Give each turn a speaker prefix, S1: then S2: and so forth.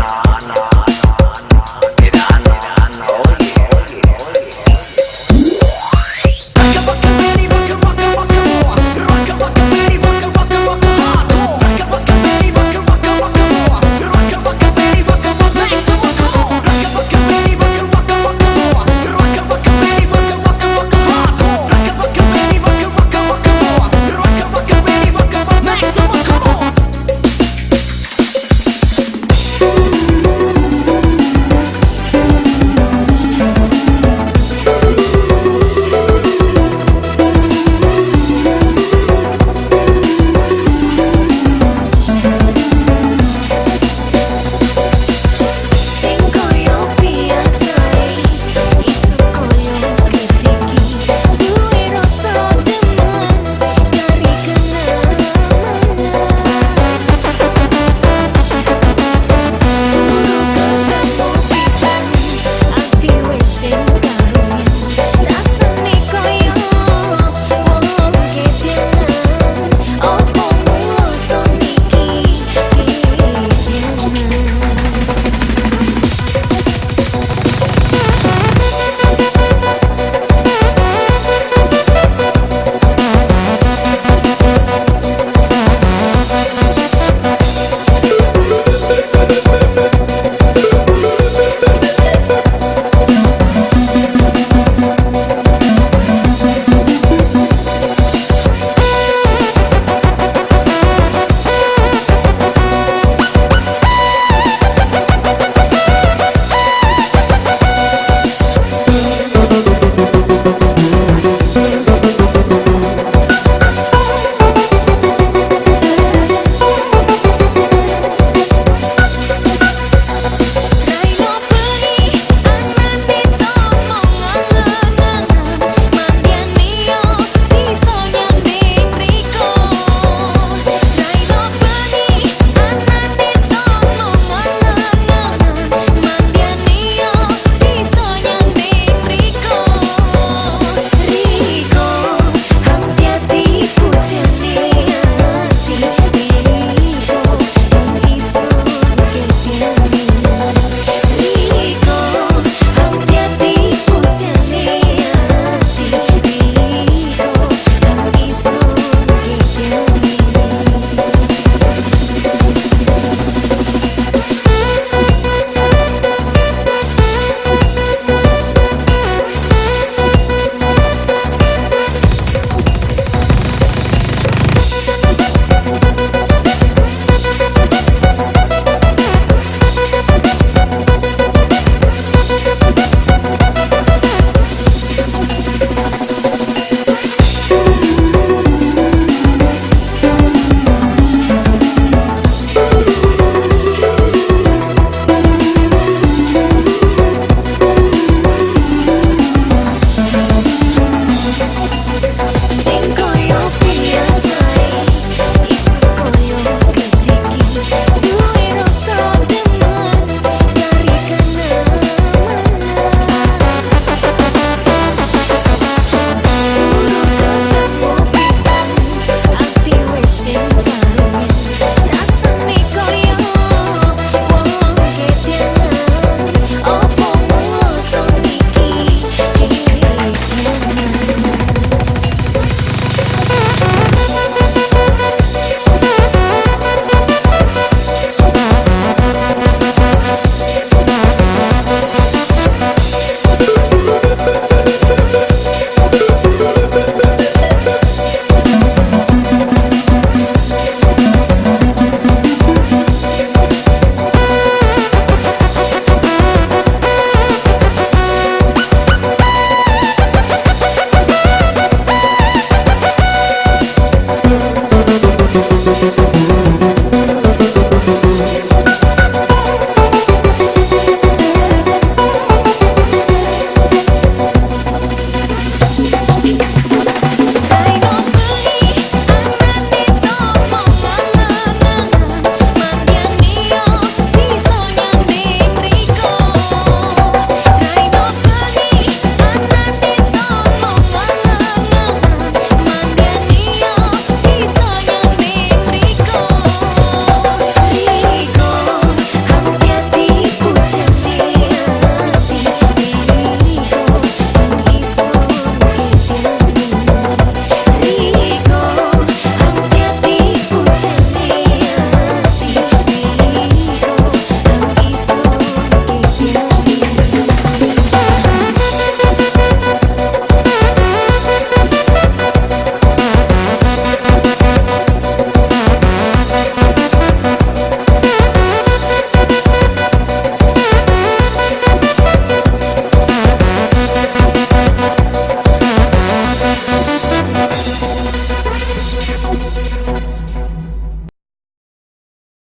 S1: na na